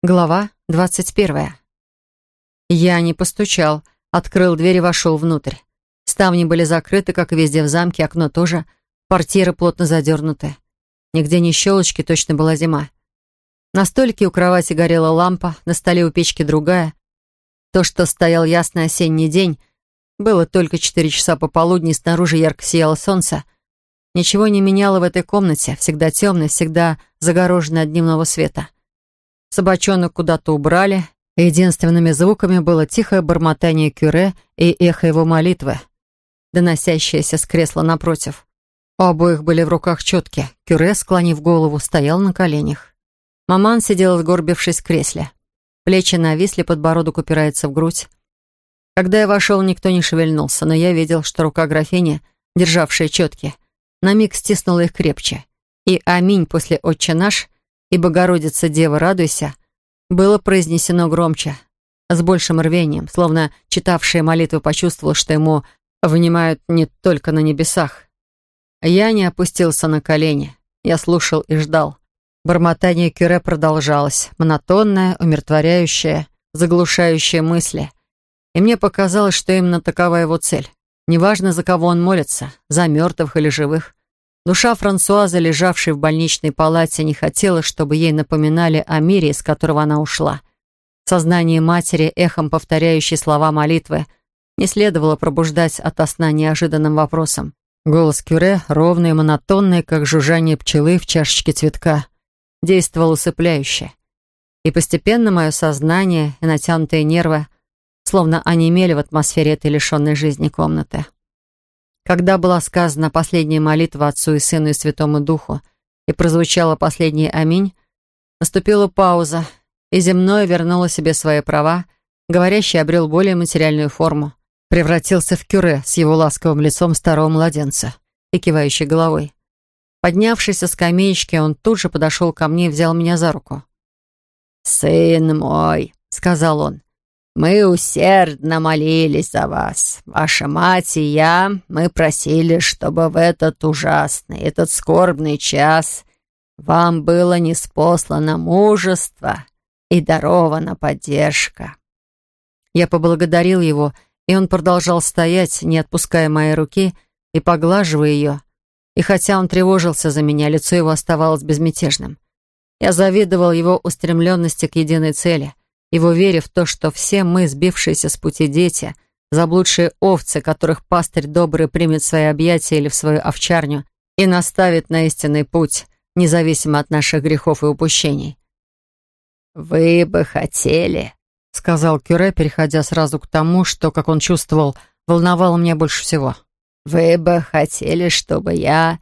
Глава двадцать первая. Я не постучал, открыл дверь и вошел внутрь. Ставни были закрыты, как и везде в замке, окно тоже. Портьеры плотно задернуты. Нигде ни щелочки, точно была зима. На столике у кровати горела лампа, на столе у печки другая. То, что стоял ясный осенний день, было только четыре часа пополудни, снаружи ярко сияло солнце. Ничего не меняло в этой комнате, всегда темной, всегда загороженной от дневного света. Собачонок куда-то убрали, и единственными звуками было тихое бормотание кюре и эхо его молитвы, доносящееся с кресла напротив. У обоих были в руках четки. Кюре, склонив голову, стоял на коленях. Маман сидела, сгорбившись в кресле. Плечи нависли, подбородок упирается в грудь. Когда я вошел, никто не шевельнулся, но я видел, что рука графини, державшая четки, на миг стиснула их крепче. И «Аминь» после «Отче наш» и «Богородица, Дева, радуйся» было произнесено громче, с большим рвением, словно читавший молитву почувствовал, что ему внимают не только на небесах. Я не опустился на колени. Я слушал и ждал. Бормотание Кюре продолжалось, монотонное, умиротворяющее, заглушающее мысли. И мне показалось, что именно такова его цель. Неважно, за кого он молится, за мертвых или живых. Душа Франсуаза, лежавшей в больничной палате, не хотела, чтобы ей напоминали о мире, из которого она ушла. Сознание матери, эхом повторяющей слова молитвы, не следовало пробуждать ото сна неожиданным вопросом. Голос Кюре, ровный и монотонный, как жужжание пчелы в чашечке цветка, действовал усыпляюще. И постепенно мое сознание и натянутые нервы словно онемели в атмосфере этой лишенной жизни комнаты. Когда была сказана последняя молитва Отцу и Сыну и Святому Духу и прозвучала последняя «Аминь», наступила пауза, и земное вернуло себе свои права, говорящий обрел более материальную форму, превратился в кюре с его ласковым лицом старого младенца и кивающей головой. Поднявшись со скамеечки, он тут же подошел ко мне и взял меня за руку. «Сын мой», — сказал он, мы усердно молились за вас. Ваша мать и я, мы просили, чтобы в этот ужасный, этот скорбный час вам было неспослано мужество и дарована поддержка». Я поблагодарил его, и он продолжал стоять, не отпуская моей руки и поглаживая ее. И хотя он тревожился за меня, лицо его оставалось безмятежным. Я завидовал его устремленности к единой цели его вере в то, что все мы, сбившиеся с пути дети, заблудшие овцы, которых пастырь добрый примет в свои объятия или в свою овчарню и наставит на истинный путь, независимо от наших грехов и упущений. «Вы бы хотели», — сказал Кюре, переходя сразу к тому, что, как он чувствовал, волновало меня больше всего. «Вы бы хотели, чтобы я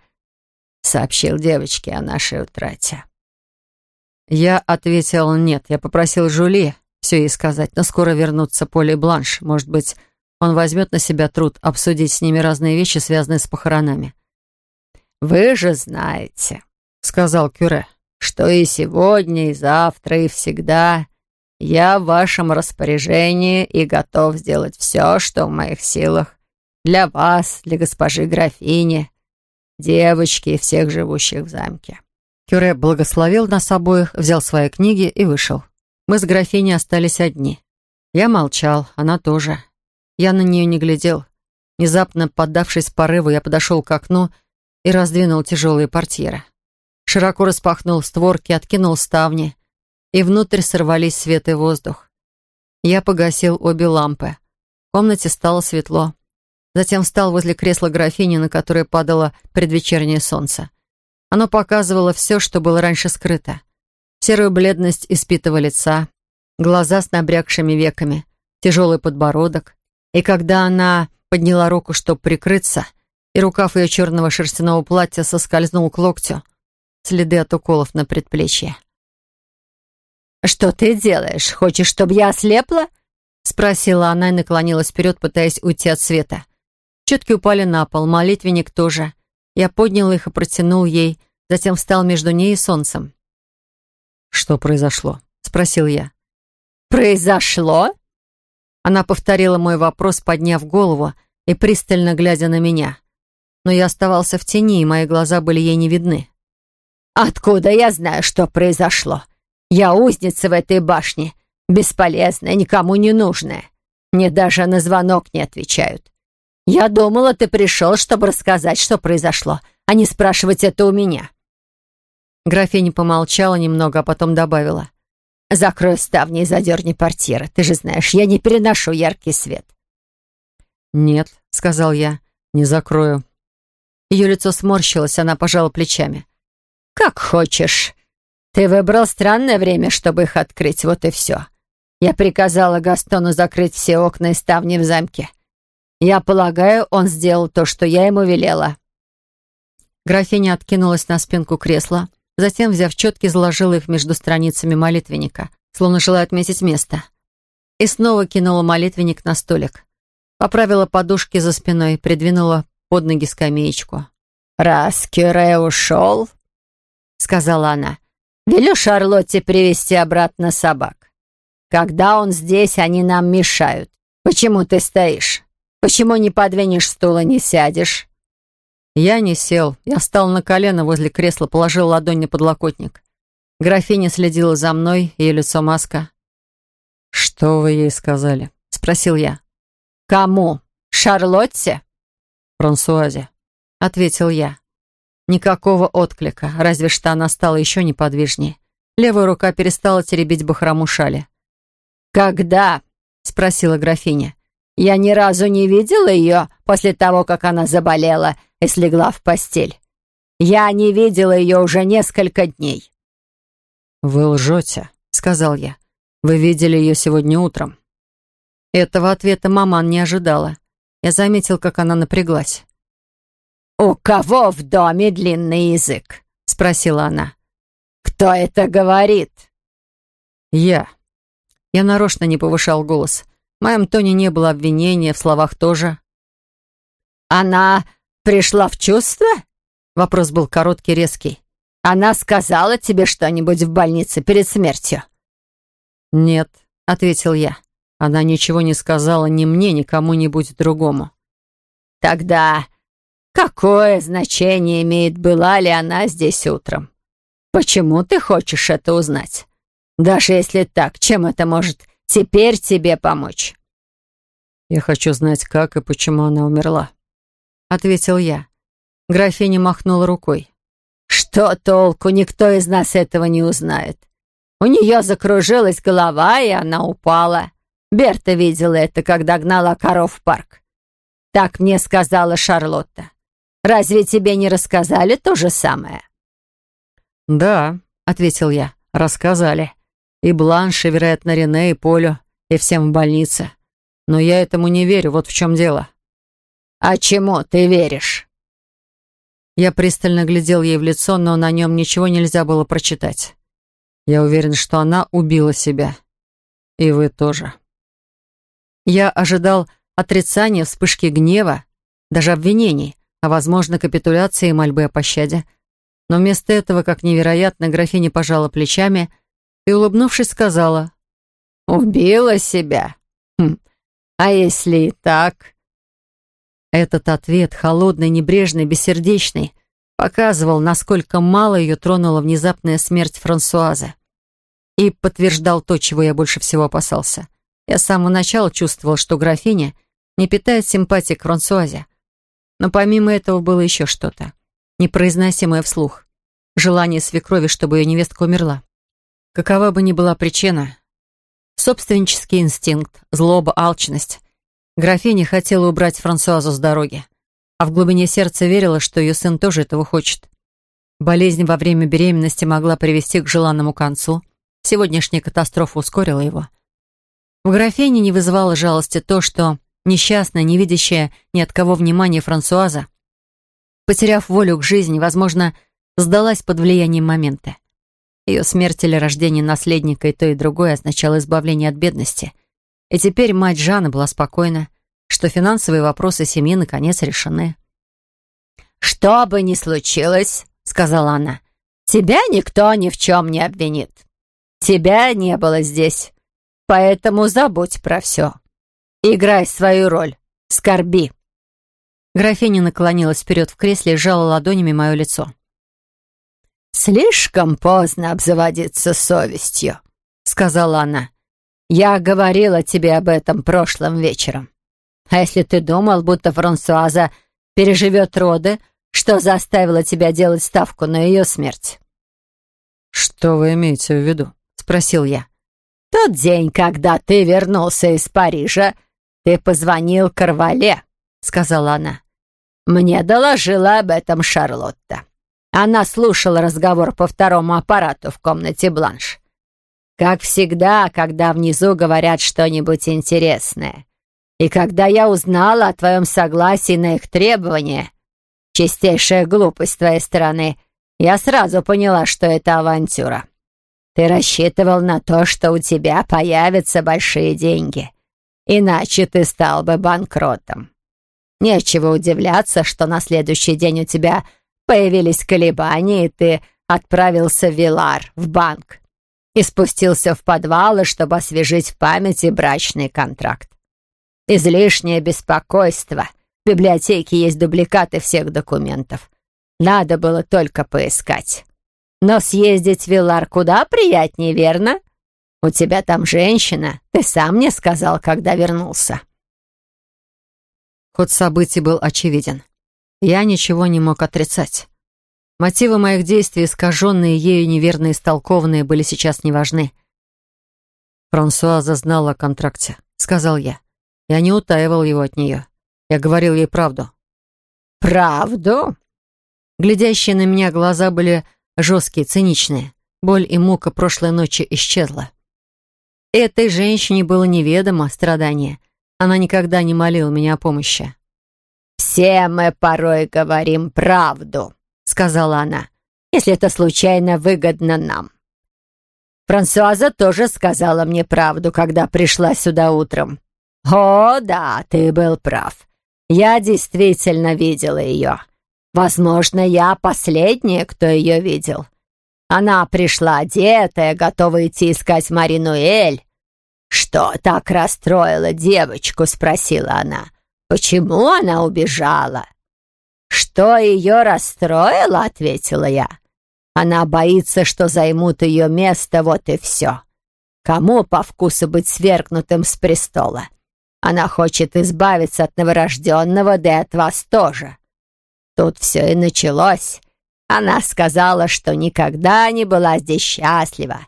сообщил девочке о нашей утрате». Я ответил «нет». Я попросил Жули все ей сказать, но скоро вернутся Поле Бланш. Может быть, он возьмет на себя труд обсудить с ними разные вещи, связанные с похоронами. «Вы же знаете», — сказал Кюре, «что и сегодня, и завтра, и всегда я в вашем распоряжении и готов сделать все, что в моих силах для вас, для госпожи графини, девочки и всех живущих в замке». Кюре благословил нас обоих, взял свои книги и вышел. Мы с графиней остались одни. Я молчал, она тоже. Я на нее не глядел. Внезапно, поддавшись порыву, я подошел к окну и раздвинул тяжелые портьеры. Широко распахнул створки, откинул ставни, и внутрь сорвались свет и воздух. Я погасил обе лампы. В комнате стало светло. Затем встал возле кресла графини, на которое падало предвечернее солнце. Оно показывало все, что было раньше скрыто. Серую бледность испитого лица, глаза с набрякшими веками, тяжелый подбородок. И когда она подняла руку, чтобы прикрыться, и рукав ее черного шерстяного платья соскользнул к локтю, следы от уколов на предплечье. «Что ты делаешь? Хочешь, чтобы я ослепла?» Спросила она и наклонилась вперед, пытаясь уйти от света. Четки упали на пол, молитвенник тоже. Я поднял их и протянул ей, затем встал между ней и солнцем. «Что произошло?» — спросил я. «Произошло?» Она повторила мой вопрос, подняв голову и пристально глядя на меня. Но я оставался в тени, и мои глаза были ей не видны. «Откуда я знаю, что произошло? Я узница в этой башне, бесполезная, никому не нужная. Мне даже на звонок не отвечают. Я думала, ты пришел, чтобы рассказать, что произошло, а не спрашивать это у меня». Графиня помолчала немного, а потом добавила. «Закрой ставни и задерни портьеры. Ты же знаешь, я не переношу яркий свет». «Нет», — сказал я, — «не закрою». Ее лицо сморщилось, она пожала плечами. «Как хочешь. Ты выбрал странное время, чтобы их открыть, вот и все. Я приказала Гастону закрыть все окна и ставни в замке. Я полагаю, он сделал то, что я ему велела». Графиня откинулась на спинку кресла, затем, взяв четки, заложила их между страницами молитвенника, словно желая отметить место. И снова кинула молитвенник на столик. Поправила подушки за спиной, придвинула под ноги скамеечку. «Раз Кюре ушел, — сказала она, — велю Шарлотте привести обратно собак. Когда он здесь, они нам мешают. Почему ты стоишь? Почему не подвинешь стула, не сядешь?» Я не сел. Я встал на колено возле кресла, положил ладонь на подлокотник. Графиня следила за мной, ее лицо маска. «Что вы ей сказали?» — спросил я. «Кому? Шарлотте?» «Франсуазе», — ответил я. Никакого отклика, разве что она стала еще неподвижнее. Левая рука перестала теребить бахрому шали. «Когда?» — спросила графиня. «Я ни разу не видела ее после того, как она заболела и слегла в постель. Я не видела ее уже несколько дней». «Вы лжете», — сказал я. «Вы видели ее сегодня утром». Этого ответа маман не ожидала. Я заметил, как она напряглась. «У кого в доме длинный язык?» — спросила она. «Кто это говорит?» «Я». Я нарочно не повышал голос. В моем тоне не было обвинения, в словах тоже. «Она пришла в чувство?» Вопрос был короткий, резкий. «Она сказала тебе что-нибудь в больнице перед смертью?» «Нет», — ответил я. Она ничего не сказала ни мне, ни кому-нибудь другому. «Тогда какое значение имеет, была ли она здесь утром? Почему ты хочешь это узнать? Даже если так, чем это может теперь тебе помочь?» «Я хочу знать, как и почему она умерла», — ответил я. Графиня махнула рукой. «Что толку? Никто из нас этого не узнает. У нее закружилась голова, и она упала. Берта видела это, когда гнала коров в парк. Так мне сказала Шарлотта. Разве тебе не рассказали то же самое?» «Да», — ответил я, — «рассказали. И Бланше, вероятно, Рене, и Полю, и всем в больнице. Но я этому не верю, вот в чем дело». «А чему ты веришь?» Я пристально глядел ей в лицо, но на нем ничего нельзя было прочитать. Я уверен, что она убила себя. И вы тоже. Я ожидал отрицания, вспышки гнева, даже обвинений, а, возможно, капитуляции и мольбы о пощаде. Но вместо этого, как невероятно, графиня пожала плечами и, улыбнувшись, сказала «Убила себя? Хм. А если и так?» Этот ответ, холодный, небрежный, бессердечный, показывал, насколько мало ее тронула внезапная смерть Франсуаза. И подтверждал то, чего я больше всего опасался. Я с самого начала чувствовал, что графиня не питает симпатии к Франсуазе. Но помимо этого было еще что-то, непроизносимое вслух. Желание свекрови, чтобы ее невестка умерла. Какова бы ни была причина, собственнический инстинкт, злоба, алчность, графиня хотела убрать Франсуазу с дороги, а в глубине сердца верила, что ее сын тоже этого хочет. Болезнь во время беременности могла привести к желанному концу. Сегодняшняя катастрофа ускорила его. В графине не вызывало жалости то, что несчастная, не видящая ни от кого внимания Франсуаза, потеряв волю к жизни, возможно, сдалась под влиянием момента. Ее смерть или рождение наследника и то, и другое означало избавление от бедности. И теперь мать Жанны была спокойна, что финансовые вопросы семьи наконец решены. «Что бы ни случилось, — сказала она, — тебя никто ни в чем не обвинит. Тебя не было здесь. Поэтому забудь про все. Играй свою роль. Скорби». Графиня наклонилась вперед в кресле и сжала ладонями мое лицо. «Слишком поздно обзаводиться совестью», — сказала она. «Я говорила тебе об этом прошлым вечером. А если ты думал, будто Франсуаза переживет роды, что заставило тебя делать ставку на ее смерть?» «Что вы имеете в виду?» — спросил я. «Тот день, когда ты вернулся из Парижа, ты позвонил Карвале», — сказала она. «Мне доложила об этом Шарлотта. Она слушала разговор по второму аппарату в комнате Бланш. Как всегда, когда внизу говорят что-нибудь интересное. И когда я узнала о твоем согласии на их требования, чистейшая глупость с твоей стороны, я сразу поняла, что это авантюра. Ты рассчитывал на то, что у тебя появятся большие деньги. Иначе ты стал бы банкротом. Нечего удивляться, что на следующий день у тебя появились колебания, и ты отправился в Вилар, в банк, и спустился в подвалы, чтобы освежить в памяти брачный контракт. Излишнее беспокойство. В библиотеке есть дубликаты всех документов. Надо было только поискать. Но съездить в Вилар куда приятнее, верно? У тебя там женщина, ты сам мне сказал, когда вернулся. Ход событий был очевиден. Я ничего не мог отрицать. Мотивы моих действий, искаженные ею неверно истолкованные, были сейчас неважны. «Франсуаза знала о контракте», — сказал я. Я не утаивал его от нее. Я говорил ей правду. «Правду?» Глядящие на меня глаза были жесткие, циничные. Боль и мука прошлой ночи исчезла. Этой женщине было неведомо страдание. Она никогда не молила меня о помощи. «Все мы порой говорим правду», — сказала она, «если это случайно выгодно нам». Франсуаза тоже сказала мне правду, когда пришла сюда утром. «О, да, ты был прав. Я действительно видела ее. Возможно, я последняя, кто ее видел. Она пришла одетая, готова идти искать Маринуэль. «Что так расстроило девочку?» — спросила она. «Почему она убежала?» «Что ее расстроило?» — ответила я. «Она боится, что займут ее место, вот и все. Кому по вкусу быть свергнутым с престола? Она хочет избавиться от новорожденного, да и от вас тоже. Тут все и началось. Она сказала, что никогда не была здесь счастлива.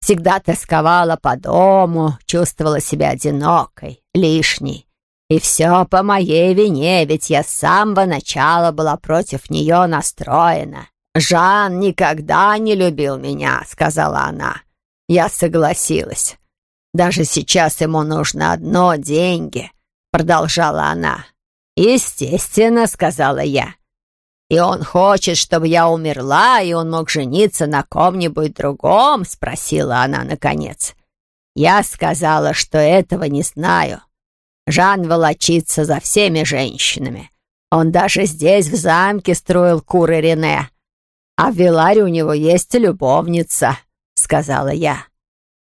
Всегда тосковала по дому, чувствовала себя одинокой, лишней. И все по моей вине, ведь я с самого начала была против нее настроена. «Жан никогда не любил меня», — сказала она. Я согласилась. Даже сейчас ему нужно одно — деньги», — продолжала она. «Естественно», — сказала я. «И он хочет, чтобы я умерла, и он мог жениться на ком-нибудь другом?» — спросила она наконец. Я сказала, что этого не знаю. Жан волочится за всеми женщинами. Он даже здесь, в замке, строил куры Рене. А в Виларе у него есть любовница», — сказала я.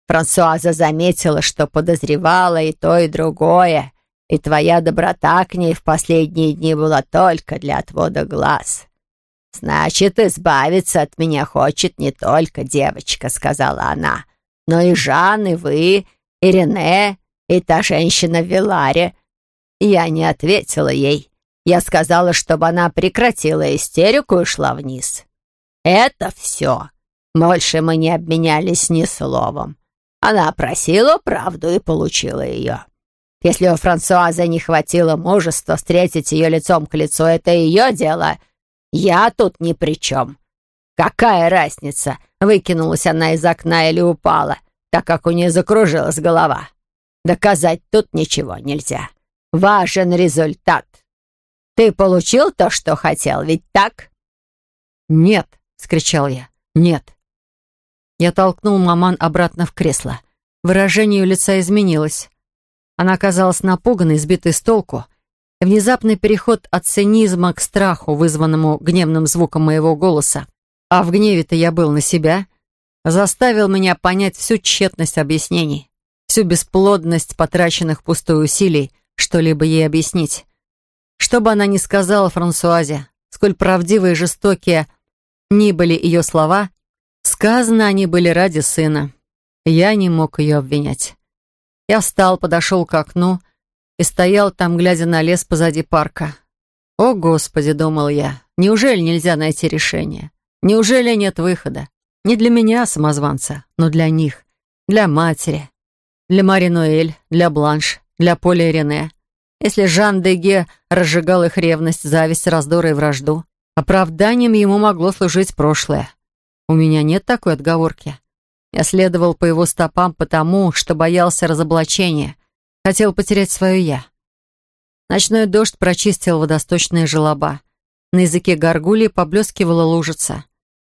Франсуаза заметила, что подозревала и то, и другое, и твоя доброта к ней в последние дни была только для отвода глаз. Значит, избавиться от меня хочет не только девочка, сказала она, но и Жан, и вы, и Рене, и та женщина в Виларе. Я не ответила ей. Я сказала, чтобы она прекратила истерику и шла вниз. Это все. Больше мы не обменялись ни словом. Она просила правду и получила ее. Если у Франсуазы не хватило мужества встретить ее лицом к лицу, это ее дело. Я тут ни при чем. Какая разница, выкинулась она из окна или упала, так как у нее закружилась голова. Доказать тут ничего нельзя. Важен результат. Ты получил то, что хотел, ведь так? «Нет!» — скричал я. «Нет!» Я толкнул маман обратно в кресло. Выражение ее лица изменилось. Она казалась напуганной, сбитой с толку. Внезапный переход от цинизма к страху, вызванному гневным звуком моего голоса, а в гневе-то я был на себя, заставил меня понять всю тщетность объяснений, всю бесплодность потраченных пустой усилий, что-либо ей объяснить. Что бы она ни сказала Франсуазе, сколь правдивые и жестокие ни были ее слова, сказано они были ради сына. Я не мог ее обвинять. Я встал, подошел к окну и стоял там, глядя на лес позади парка. «О, Господи!» — думал я. «Неужели нельзя найти решение? Неужели нет выхода? Не для меня, самозванца, но для них, для матери, для Мари Ноэль, для Бланш, для Поля и Рене. Если Жан Деге разжигал их ревность, зависть, раздор и вражду, оправданием ему могло служить прошлое. У меня нет такой отговорки. Я следовал по его стопам потому, что боялся разоблачения, хотел потерять свое «я». Ночной дождь прочистил водосточные желоба. На языке горгульи поблескивала лужица.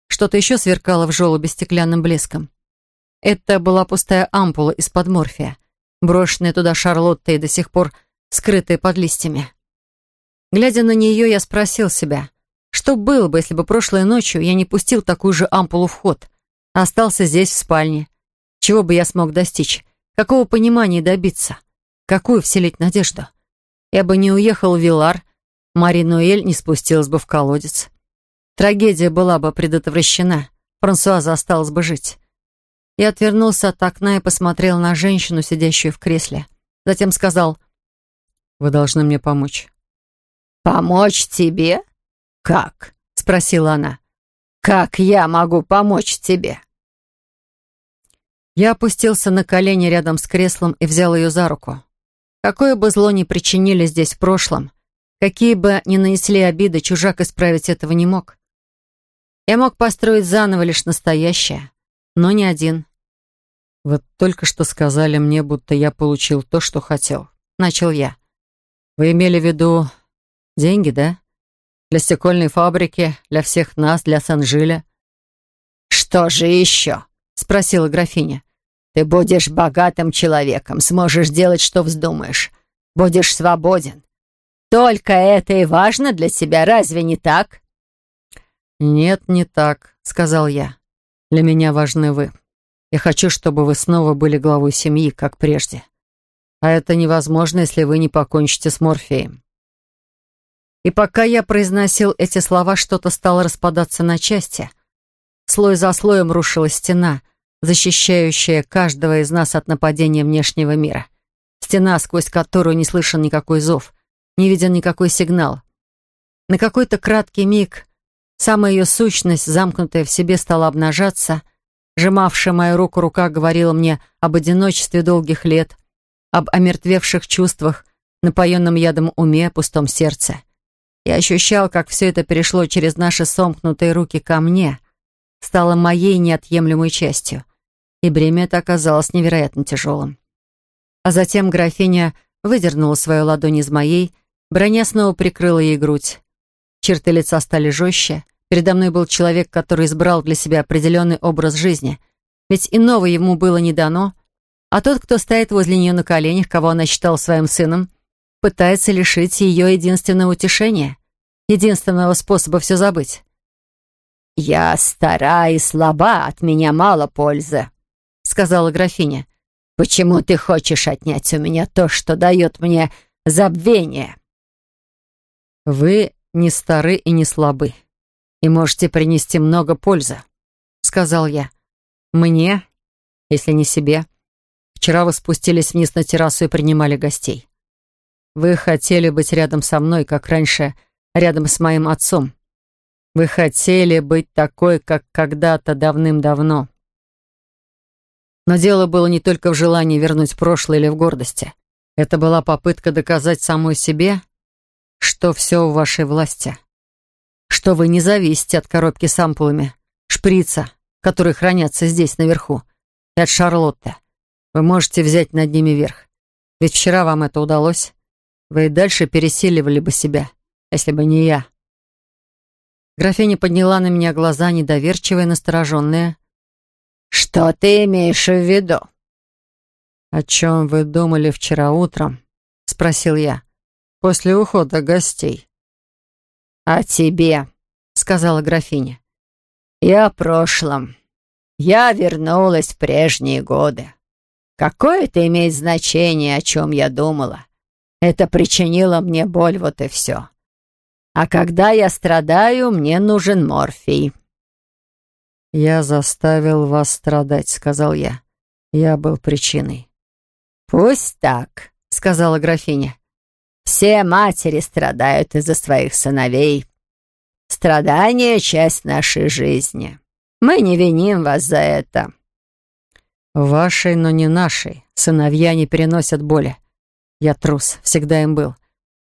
Что-то еще сверкало в желобе стеклянным блеском. Это была пустая ампула из-под морфия, брошенная туда Шарлоттой и до сих пор скрытая под листьями. Глядя на нее, я спросил себя, что было бы, если бы прошлой ночью я не пустил такую же ампулу в ход, а остался здесь, в спальне? Чего бы я смог достичь? Какого понимания добиться? Какую вселить надежду? Я бы не уехал в Вилар, Мари Нуэль не спустилась бы в колодец. Трагедия была бы предотвращена, Франсуаза осталась бы жить. Я отвернулся от окна и посмотрел на женщину, сидящую в кресле. Затем сказал, «Вы должны мне помочь». «Помочь тебе? Как?» — спросила она. «Как я могу помочь тебе?» Я опустился на колени рядом с креслом и взял ее за руку. Какое бы зло ни причинили здесь в прошлом, какие бы ни нанесли обиды, чужак исправить этого не мог. Я мог построить заново лишь настоящее, но не один. «Вы только что сказали мне, будто я получил то, что хотел», — начал я. «Вы имели в виду деньги, да? Для стекольной фабрики, для всех нас, для Санжиля?» «Что же еще?» — спросила графиня. «Ты будешь богатым человеком, сможешь делать, что вздумаешь. Будешь свободен. Только это и важно для тебя, разве не так?» «Нет, не так», — сказал я. «Для меня важны вы. Я хочу, чтобы вы снова были главой семьи, как прежде. А это невозможно, если вы не покончите с Морфеем». И пока я произносил эти слова, что-то стало распадаться на части. Слой за слоем рушилась стена, защищающая каждого из нас от нападения внешнего мира. Стена, сквозь которую не слышен никакой зов, не виден никакой сигнал. На какой-то краткий миг Самая ее сущность, замкнутая в себе, стала обнажаться. Сжимавшая мою руку рука говорила мне об одиночестве долгих лет, об омертвевших чувствах, напоенном ядом уме, пустом сердце. Я ощущал, как все это перешло через наши сомкнутые руки ко мне, стало моей неотъемлемой частью, и бремя это оказалось невероятно тяжелым. А затем графиня выдернула свою ладонь из моей, броня снова прикрыла ей грудь. Черты лица стали жестче. Передо мной был человек, который избрал для себя определенный образ жизни. Ведь иного ему было не дано. А тот, кто стоит возле нее на коленях, кого она считала своим сыном, пытается лишить ее единственного утешения, единственного способа все забыть. «Я стара и слаба, от меня мало пользы», — сказала графиня. «Почему ты хочешь отнять у меня то, что дает мне забвение?» «Вы не стары и не слабы, и можете принести много пользы», — сказал я. «Мне, если не себе. Вчера вы спустились вниз на террасу и принимали гостей. Вы хотели быть рядом со мной, как раньше, рядом с моим отцом. Вы хотели быть такой, как когда-то давным-давно. Но дело было не только в желании вернуть прошлое или в гордости. Это была попытка доказать самой себе, что все в вашей власти. Что вы не зависите от коробки с ампулами, шприца, которые хранятся здесь наверху, и от Шарлотты. Вы можете взять над ними верх. Ведь вчера вам это удалось. Вы и дальше пересиливали бы себя, если бы не я. Графиня подняла на меня глаза, недоверчивые, настороженные. «Что ты имеешь в виду?» «О чем вы думали вчера утром?» — спросил я после ухода гостей. «О тебе», — сказала графиня. «Я о прошлом. Я вернулась в прежние годы. Какое это имеет значение, о чем я думала? Это причинило мне боль, вот и все. А когда я страдаю, мне нужен морфий. «Я заставил вас страдать», — сказал я. «Я был причиной». «Пусть так», — сказала графиня. «Все матери страдают из-за своих сыновей. Страдание — часть нашей жизни. Мы не виним вас за это». «Вашей, но не нашей. Сыновья не переносят боли. Я трус, всегда им был.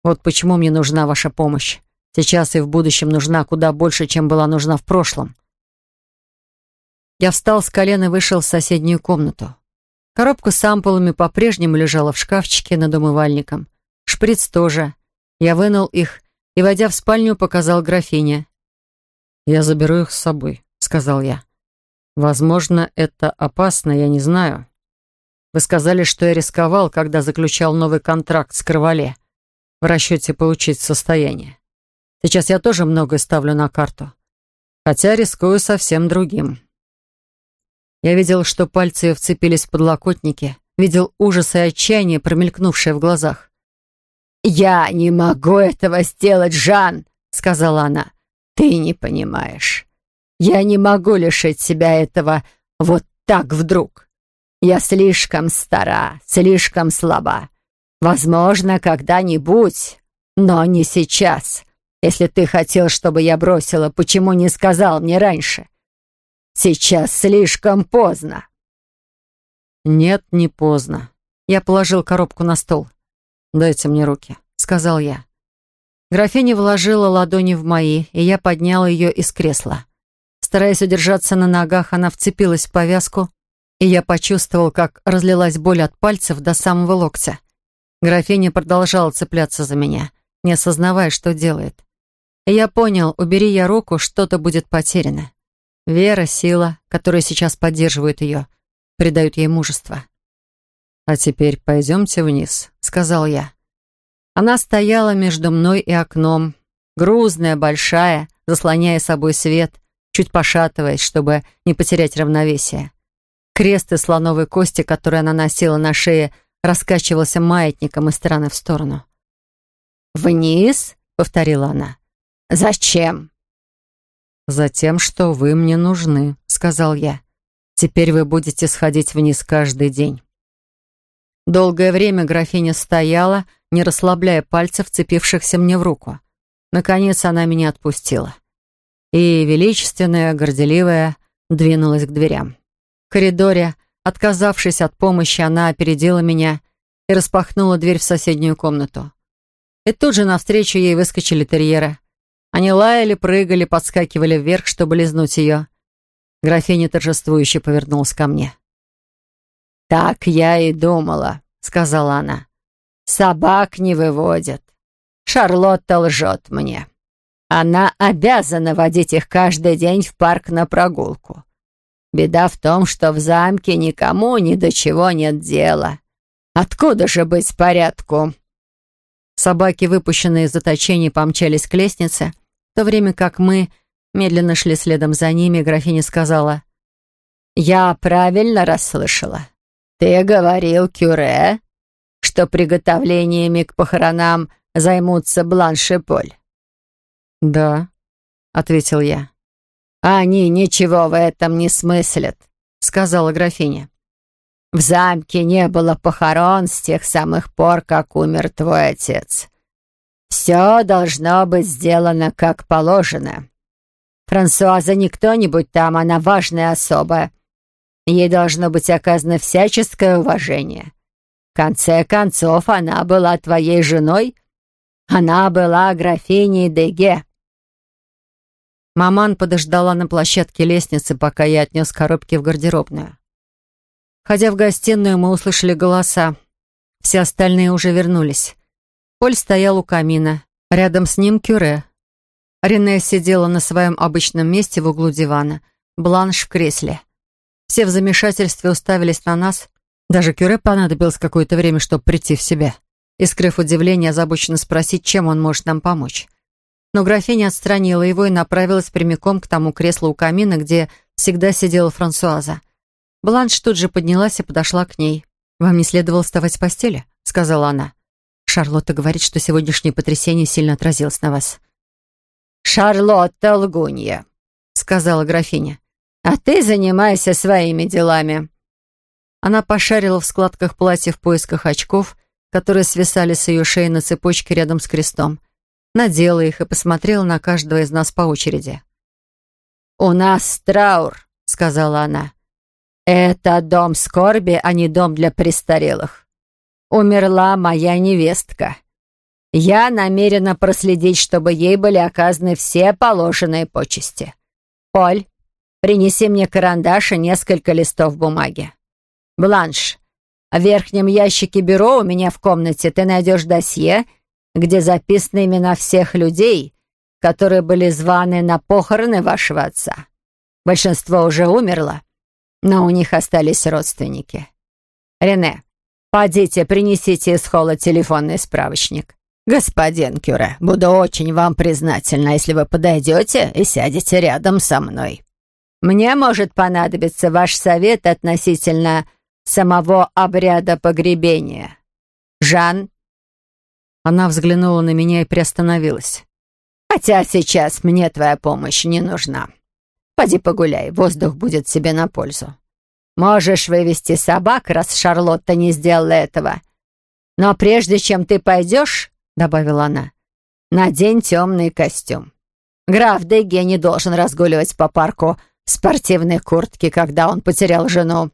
Вот почему мне нужна ваша помощь. Сейчас и в будущем нужна куда больше, чем была нужна в прошлом». Я встал с колен и вышел в соседнюю комнату. Коробка с ампулами по-прежнему лежала в шкафчике над умывальником. Шприц тоже. Я вынул их и, войдя в спальню, показал графине. «Я заберу их с собой», — сказал я. «Возможно, это опасно, я не знаю. Вы сказали, что я рисковал, когда заключал новый контракт с Кровале, в расчете получить состояние. Сейчас я тоже многое ставлю на карту, хотя рискую совсем другим». Я видел, что пальцы вцепились в подлокотники, видел ужас и отчаяние, промелькнувшее в глазах. «Я не могу этого сделать, Жан!» — сказала она. «Ты не понимаешь. Я не могу лишить себя этого вот так вдруг. Я слишком стара, слишком слаба. Возможно, когда-нибудь, но не сейчас. Если ты хотел, чтобы я бросила, почему не сказал мне раньше? Сейчас слишком поздно». «Нет, не поздно». Я положил коробку на стол. «Дайте мне руки», — сказал я. Графиня вложила ладони в мои, и я поднял ее из кресла. Стараясь удержаться на ногах, она вцепилась в повязку, и я почувствовал, как разлилась боль от пальцев до самого локтя. Графиня продолжала цепляться за меня, не осознавая, что делает. И я понял, убери я руку, что-то будет потеряно. Вера, сила, которые сейчас поддерживают ее, придают ей мужество. «А теперь пойдемте вниз», — сказал я. Она стояла между мной и окном, грузная, большая, заслоняя собой свет, чуть пошатываясь, чтобы не потерять равновесие. Крест из слоновой кости, который она носила на шее, раскачивался маятником из стороны в сторону. «Вниз?» — повторила она. «Зачем?» «Затем, что вы мне нужны», — сказал я. «Теперь вы будете сходить вниз каждый день». Долгое время графиня стояла, не расслабляя пальцев, вцепившихся мне в руку. Наконец она меня отпустила. И, величественная, горделивая, двинулась к дверям. В коридоре, отказавшись от помощи, она опередила меня и распахнула дверь в соседнюю комнату. И тут же навстречу ей выскочили терьеры. Они лаяли, прыгали, подскакивали вверх, чтобы лизнуть ее. Графиня торжествующе повернулась ко мне. «Так я и думала», — сказала она. «Собак не выводят. Шарлотта лжет мне. Она обязана водить их каждый день в парк на прогулку. Беда в том, что в замке никому ни до чего нет дела. Откуда же быть порядку?» Собаки, выпущенные из заточения, помчались к лестнице, в то время как мы медленно шли следом за ними, графиня сказала, «Я правильно расслышала. Ты говорил, Кюре, что приготовлениями к похоронам займутся Бланш и Поль?» «Да», — ответил я. «Они ничего в этом не смыслят», — сказала графиня. «В замке не было похорон с тех самых пор, как умер твой отец. Все должно быть сделано как положено. Франсуаза не кто-нибудь там, она важная особа. Ей должно быть оказано всяческое уважение. В конце концов, она была твоей женой. Она была графиней Деге. Маман подождала на площадке лестницы, пока я отнес коробки в гардеробную. Ходя в гостиную, мы услышали голоса. Все остальные уже вернулись. Поль стоял у камина. Рядом с ним Кюре. Рене сидела на своем обычном месте в углу дивана. Бланш в кресле. Все в замешательстве уставились на нас. Даже Кюре понадобилось какое-то время, чтобы прийти в себя. И, скрыв удивление, озабоченно спросить, чем он может нам помочь. Но графиня отстранила его и направилась прямиком к тому креслу у камина, где всегда сидела Франсуаза. Бланш тут же поднялась и подошла к ней. «Вам не следовало вставать с постели?» — сказала она. Шарлотта говорит, что сегодняшнее потрясение сильно отразилось на вас». «Шарлотта лгунья», — сказала графиня. А ты занимайся своими делами». Она пошарила в складках платья в поисках очков, которые свисали с ее шеи на цепочке рядом с крестом. Надела их и посмотрела на каждого из нас по очереди. «У нас траур», — сказала она. «Это дом скорби, а не дом для престарелых. Умерла моя невестка. Я намерена проследить, чтобы ей были оказаны все положенные почести. Поль, принеси мне карандаш и несколько листов бумаги. Бланш, в верхнем ящике бюро у меня в комнате ты найдешь досье, где записаны имена всех людей, которые были званы на похороны вашего отца. Большинство уже умерло, но у них остались родственники. Рене, подите, принесите из холла телефонный справочник. «Господин Кюре, буду очень вам признательна, если вы подойдете и сядете рядом со мной. Мне может понадобиться ваш совет относительно самого обряда погребения. Жан?» Она взглянула на меня и приостановилась. «Хотя сейчас мне твоя помощь не нужна. Поди погуляй, воздух будет тебе на пользу. Можешь вывести собак, раз Шарлотта не сделала этого. Но прежде чем ты пойдешь, — добавила она. «Надень темный костюм. Граф Деге не должен разгуливать по парку спортивной куртке, когда он потерял жену.